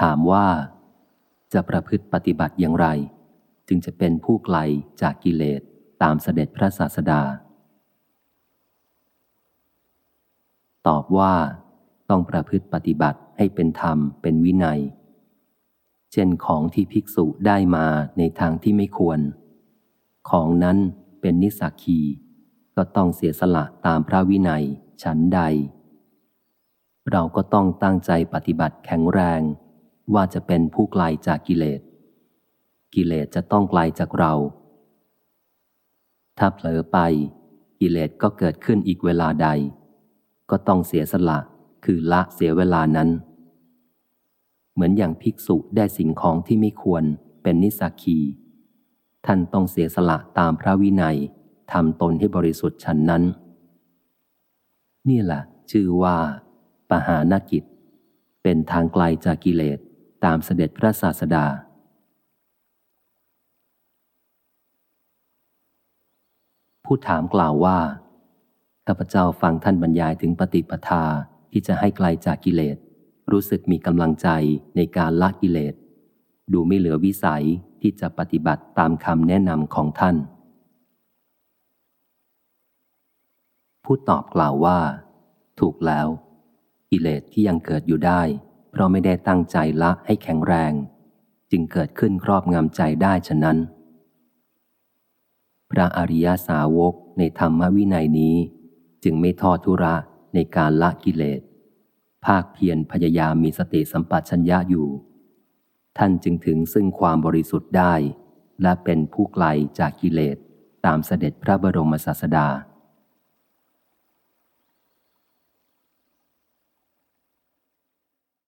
ถามว่า จะประพฤติปฏิบัติอย่างไร จึงจะเป็นผู้ไกลจากกิเลสตามเสด็จพระศาสดา ตอบว่าต้องประพฤติปฏิบัติให้เป็นธรรมเป็นวินัย เช่นของที่ภิกษุได้มาในทางที่ไม่ควร ของนั้นเป็นนิสักคีก็ต้องเสียสละตามพระวินัย ฉันใด เราก็ต้องตั้งใจปฏิบัติแข็งแรง ว่าจะเป็นผู้ไกลจากกิเลส กิเลสจะต้องไกลจากเรา ถ้าเผลอไป กิเลสก็เกิดขึ้นอีกเวลาใด ก็ต้องเสียสละคือละเสียเวลานั้น เหมือนอย่างภิกษุได้สิ่งของที่ไม่ควรเป็นนิสักีท่านต้องเสียสละตามพระวินัยทำตนให้บริสุทธิ์ฉันนั้น นี่แหละชื่อว่า ปหานกิจ เป็นทางไกลจากกิเลส ตามเสด็จพระศาสดา ผู้ถามกล่าวว่า ข้าพเจ้าฟังท่านบรรยายถึงปฏิปทาที่จะให้ไกลจากกิเลส รู้สึกมีกำลังใจในการละกิเลส ดูไม่เหลือวิสัยที่จะปฏิบัติตามคำแนะนำของท่าน ผู้ตอบกล่าวว่า ถูกแล้ว กิเลสที่ยังเกิดอยู่ได้ เพราะไม่ได้ตั้งใจละให้แข็งแรง จึงเกิดขึ้นครอบงำใจได้ฉะนั้น พระอริยสาวกในธรรมวินัยนี้ จึงไม่ทอดทุระในการละกิเลส ภาคเพียรพยายามมีสติสัมปชัญญะอยู่ ท่านจึงถึงซึ่งความบริสุทธิ์ได้ และเป็นผู้ไกลจากกิเลสตามเสด็จพระบรมศาสดา